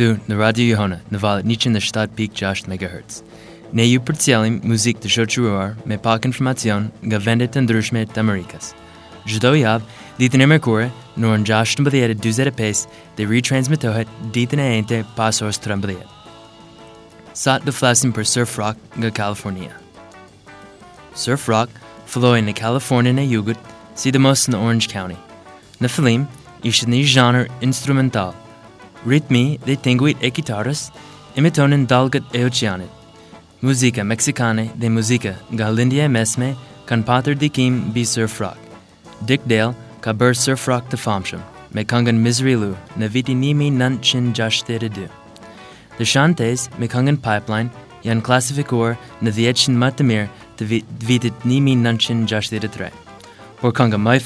Në Radio johona, në valet një që në shtatë pikë gjashë të megahertz. Ne ju përcjelim muzik të qoqëruar me pak informacion nga vendet të ndryshme të Amerikës. javë, ditën e Merkure, në orën gjashë të mbljetit duze të pesë dhe rritransmitohet ditën e ente pasur të rrëmbljet. Satë dhe flasim për surf rock nga Kalifornia. Surf rock, floi në Kalifornia në jugët, si dhe mos në Orange County. Në filim, ishtë një zhënër instrumental. Ritmi dhe tinguit e kitarës, imetonin dalgët e uqëjanit. Muzika meksikane dhe muzika nga lindje e mesme kanë patër dikim bëj surfrock. Dick Dale ka bërë surfrock të famshëm, me këngën Mizri Lu në vitin njëmi nëntë qënë me këngën Pipeline janë klasifikuar në dhjetë qënë matëmir të vitit njëmi nëntë qënë gjaqët edhe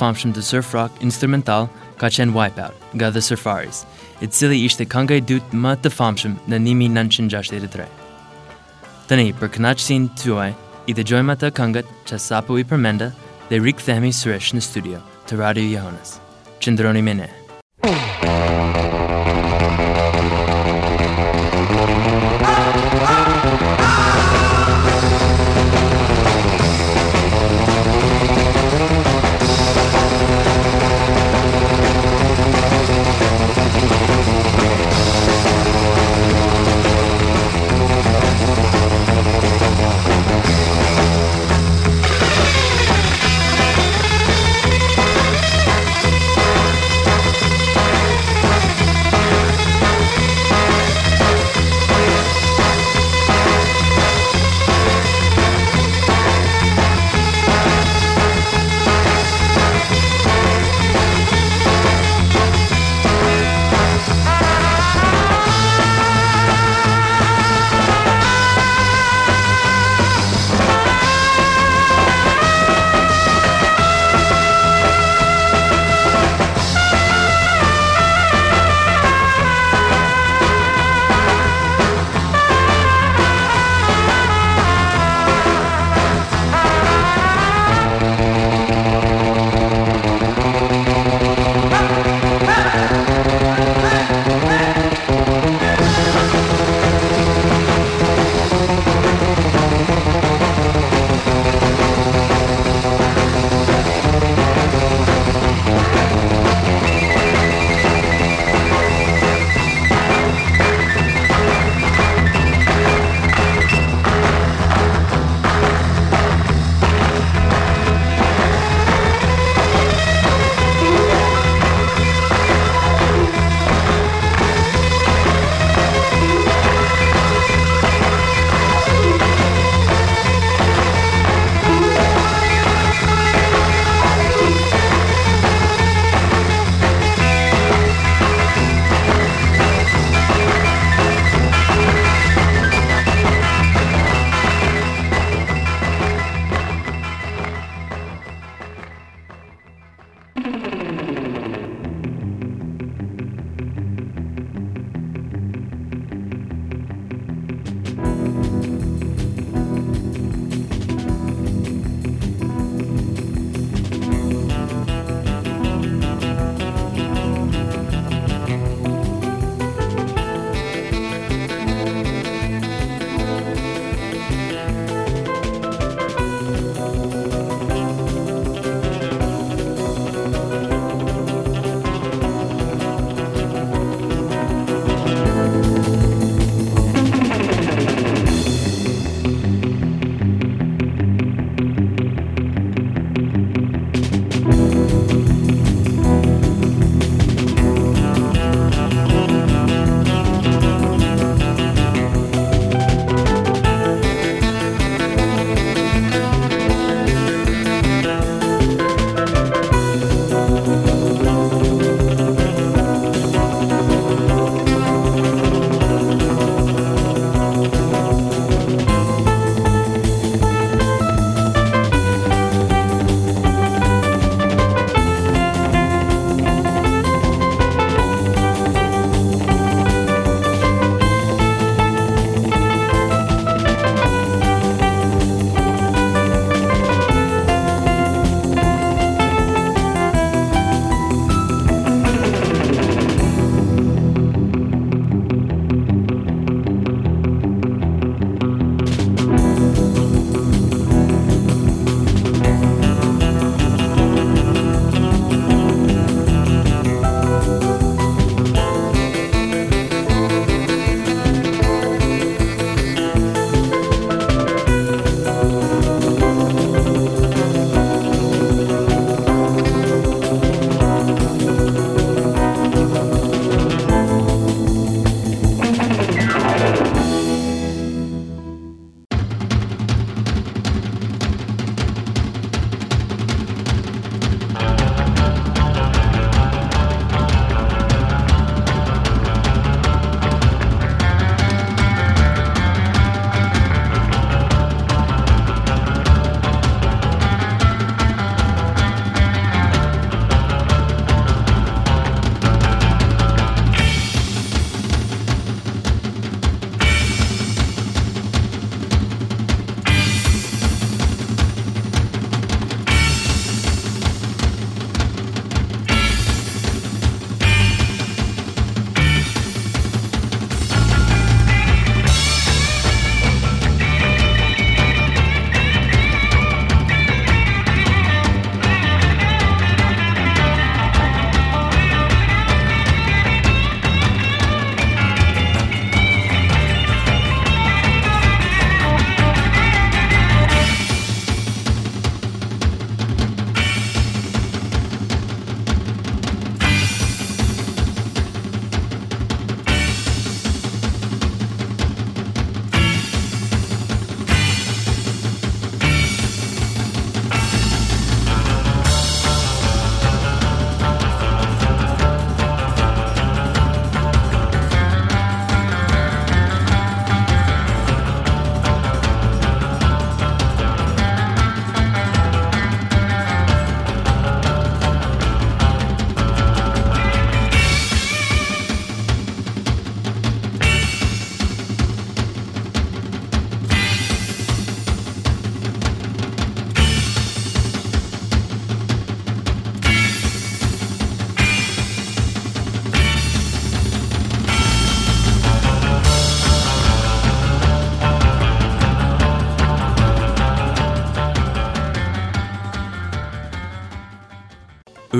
famshëm të surfrock instrumental ka qenë Wipeout nga The Surfaris i cili ishte kanga e dytë më të famshëm në 1963. Tani, për kënaqësinë tuaj, i dëgjojmë atë këngët që sapo i përmenda dhe rikthehemi sërish në studio të Radio Jonas. Qëndroni me ne.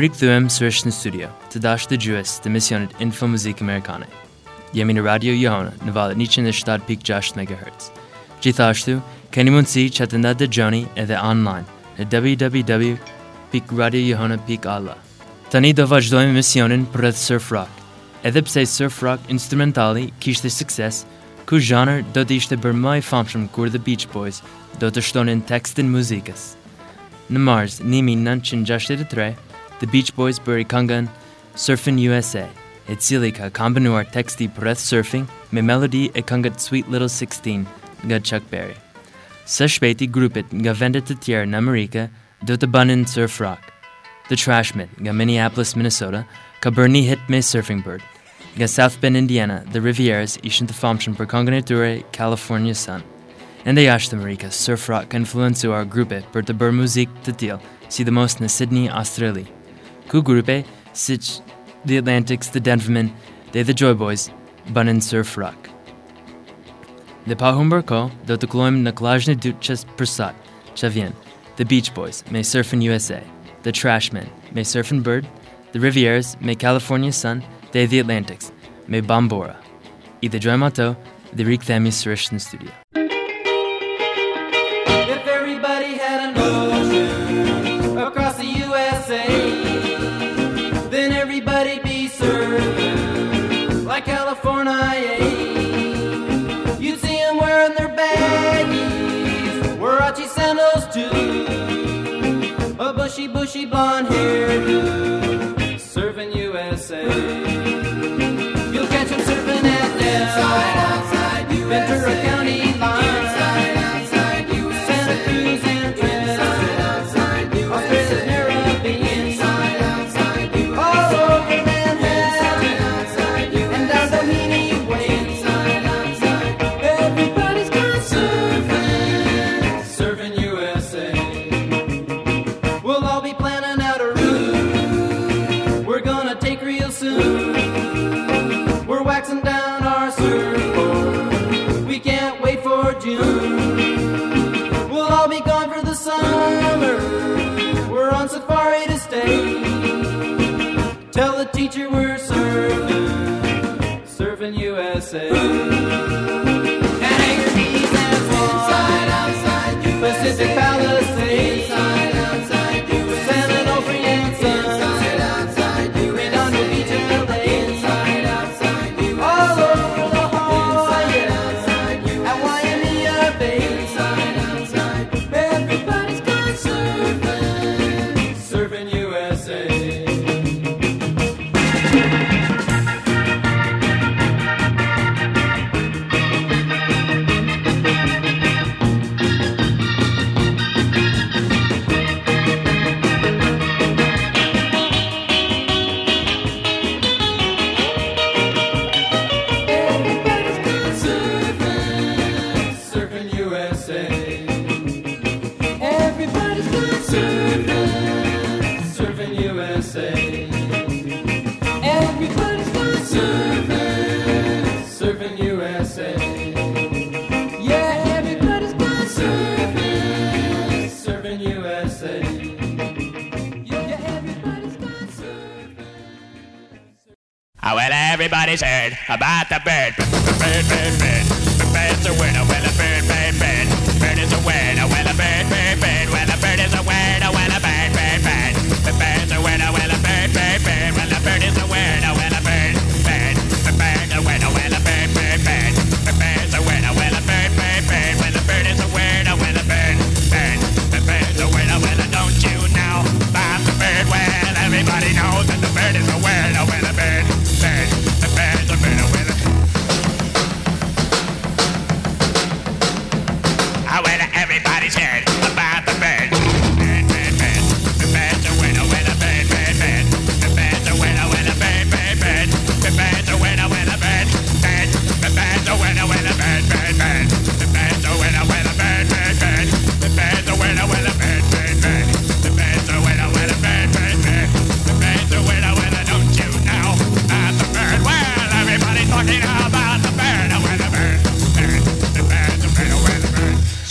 Juri këthëve sërështë në studio, të dashë të gjues të misionit Info Muzik Amerikane. Jemi në Radio Johona, në valet 107.6 MHz. Gjithashtu, keni mundësi që të ndatë dhe gjoni edhe online në www.radiojohona.alla. Tani do vazhdojmë misionin për edhe surf rock. Edhe pse surf rock instrumentali kishtë e sukses, ku zhanër do të ishte bërë më e famshëm kur dhe Beach Boys do të shtonin tekstin muzikës. Në mars, 1963, The Beach Boys Burikangan, Surfing USA, Etzilika Kambanuar Texti Pereth Surfing, Me Melody Ekangat Sweet Little 16, Ga Chuck Berry. Seshbeti Grupit Ga Venda Tatier Namarika, Dotabanin Surf Rock. The Trashman, Ga Minneapolis, Minnesota, Kaberni hit Hitme Surfing Bird, Ga South Bend, Indiana, The Rivieras, Ishin Tafamshan Perkonganature, California Sun. And the Ashtamarika Surf Rock our Grupit, per Tabur Musik Tatil, see the most in Sydney, Australia. Gugurupe, Sitch, the Atlantics, the Denvermen, they the Joy Boys, Bunin Surf Rock. The Pahumberko, the Tukloim Naklajne duches Prasad, Chavien, the Beach Boys, May Surf in USA, the Trashmen, May Surf in Bird, the Rivieres, May California Sun, they the Atlantics, May Bambora, i the Joy Mato, the Rick Thami Surishn Studio. Here. hairdo. Everybody's heard about the bird. Bird, bird, bird. Bird's a winner, well, a bird, bird, bird. Bird is a winner, well,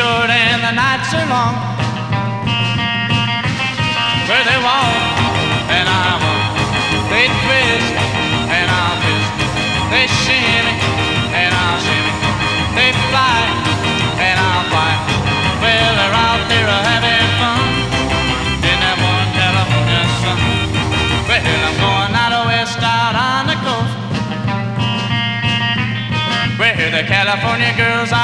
short and the nights are long. But they walk and I walk. They twist and I twist. They shimmy and I shimmy. They fly and I fly. Well, they're out there a having fun. In that one California sun. Well, I'm going out west out on the coast. Where the California girls are.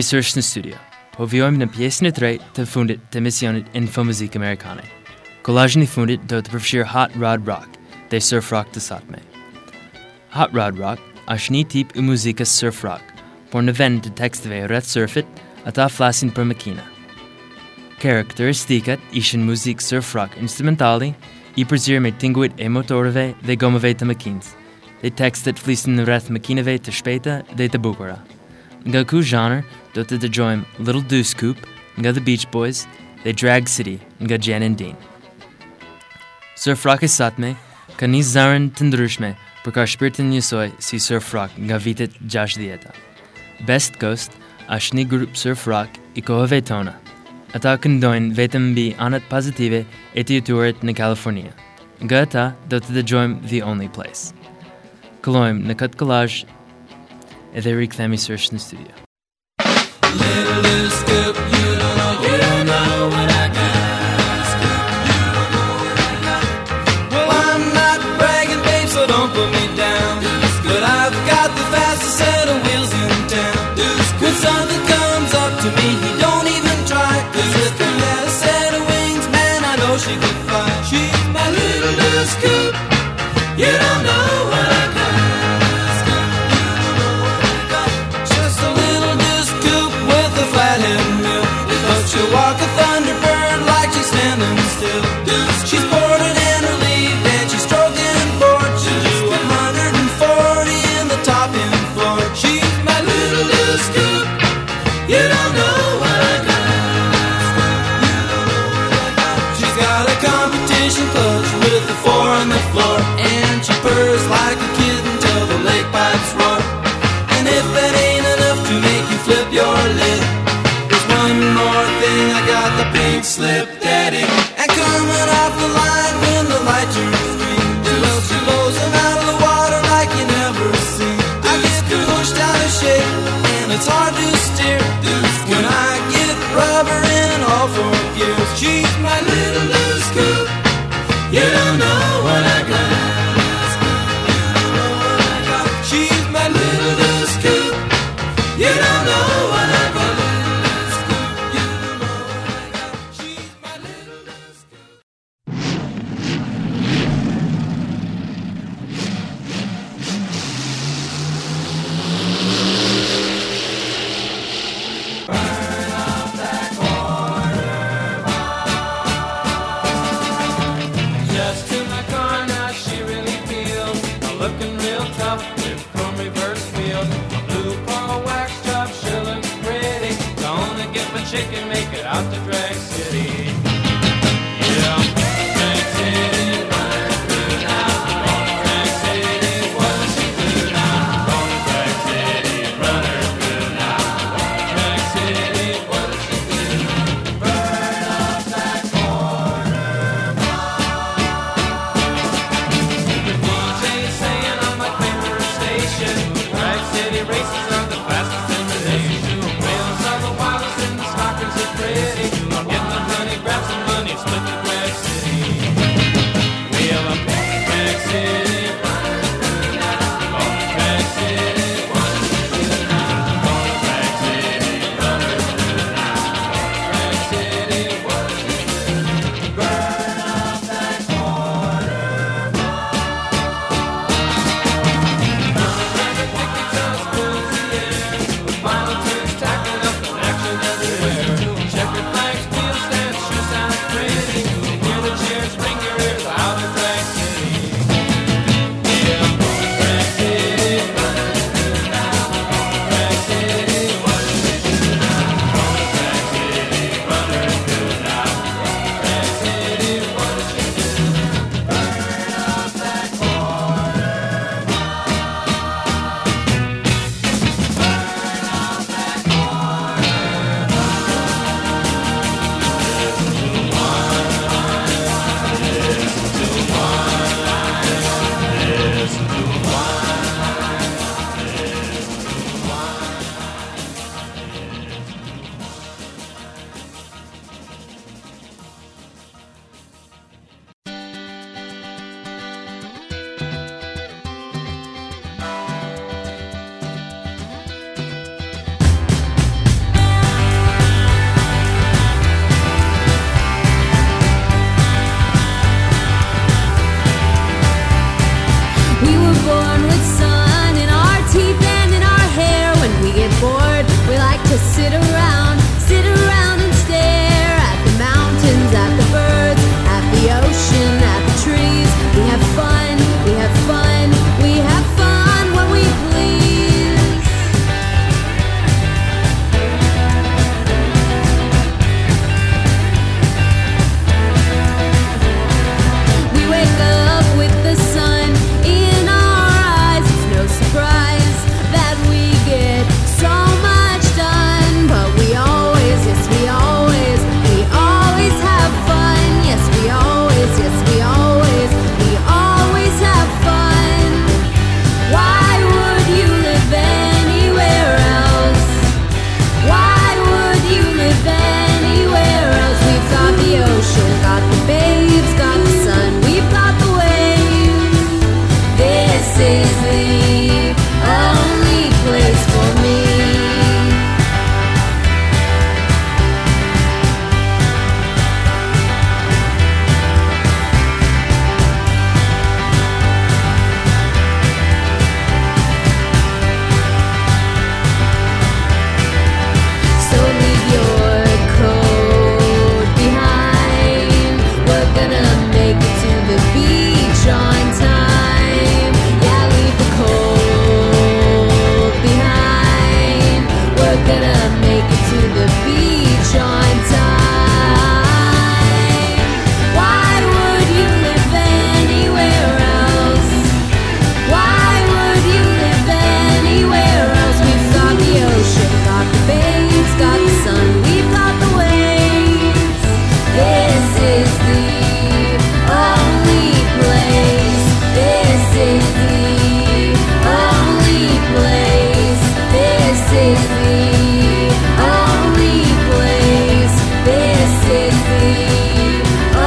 Me sërsh në studio, po vjojmë në pjesë në tre të fundit të misionit info muzikë amerikane. Kolajnë në fundit do të përshirë Hot Rod Rock dhe surf rock të sotme. Hot Rod Rock a shni tip i muzika surf rock, por në vend të teksteve e rrët surfit, ata flasin për mekina. Karakteristikat ishen muzikë surf rock instrumentali i përzirë me tinguit e motorve dhe gomove të mekins, dhe tekste të flisin në rrët mekinave të shpeta dhe të bukura. Nga ku zhënër? do të dëgjojmë Little Do Scoop nga The Beach Boys dhe Drag City nga Jan and Dean. Surf Rock e Satme ka një zaren të ndryshme për ka shpirtin njësoj si Surf Rock nga vitet 60. djeta. Best Coast është një grupë Surf Rock i kohëve tona. Ata këndojnë vetëm bi anët pozitive e të jetuarit në Kalifornia. Nga ata do të dëgjojmë The Only Place. Këllojmë në këtë këllajsh edhe rikë themi sërsh në studio. little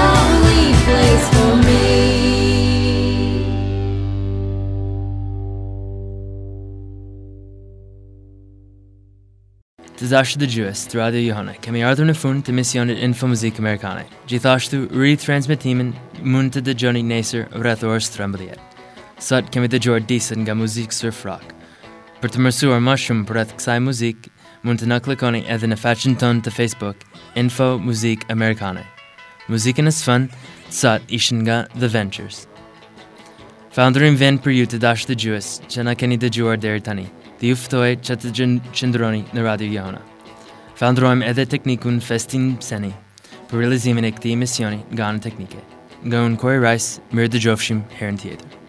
Only place for me. Tizhashtu the JS through the Johanna. në fund të mesionin info muzik amerikan. Gjithashtu retransmitimin mund të të journey Nasir Rathor strumbledet. Sot kemi the George Descen nga muzik Surfrock. Për të mësuar më shumë për këtë muzik, mund të na klikoni edhe në façën tonë të Facebook. Info Muzik Amerikane. Muzikën e sfën, sot ishën nga The Ventures. Falëndërim vend për ju të dashë të gjuës që në keni të gjuar dheri tani, dhe juftoj që të qëndroni në Radio Jona. Falëndërojmë edhe teknikun Festin Pseni për realizimin e këti emisioni nga në teknike. Nga unë Kori Rice, mirë të gjofshim herën tjetër.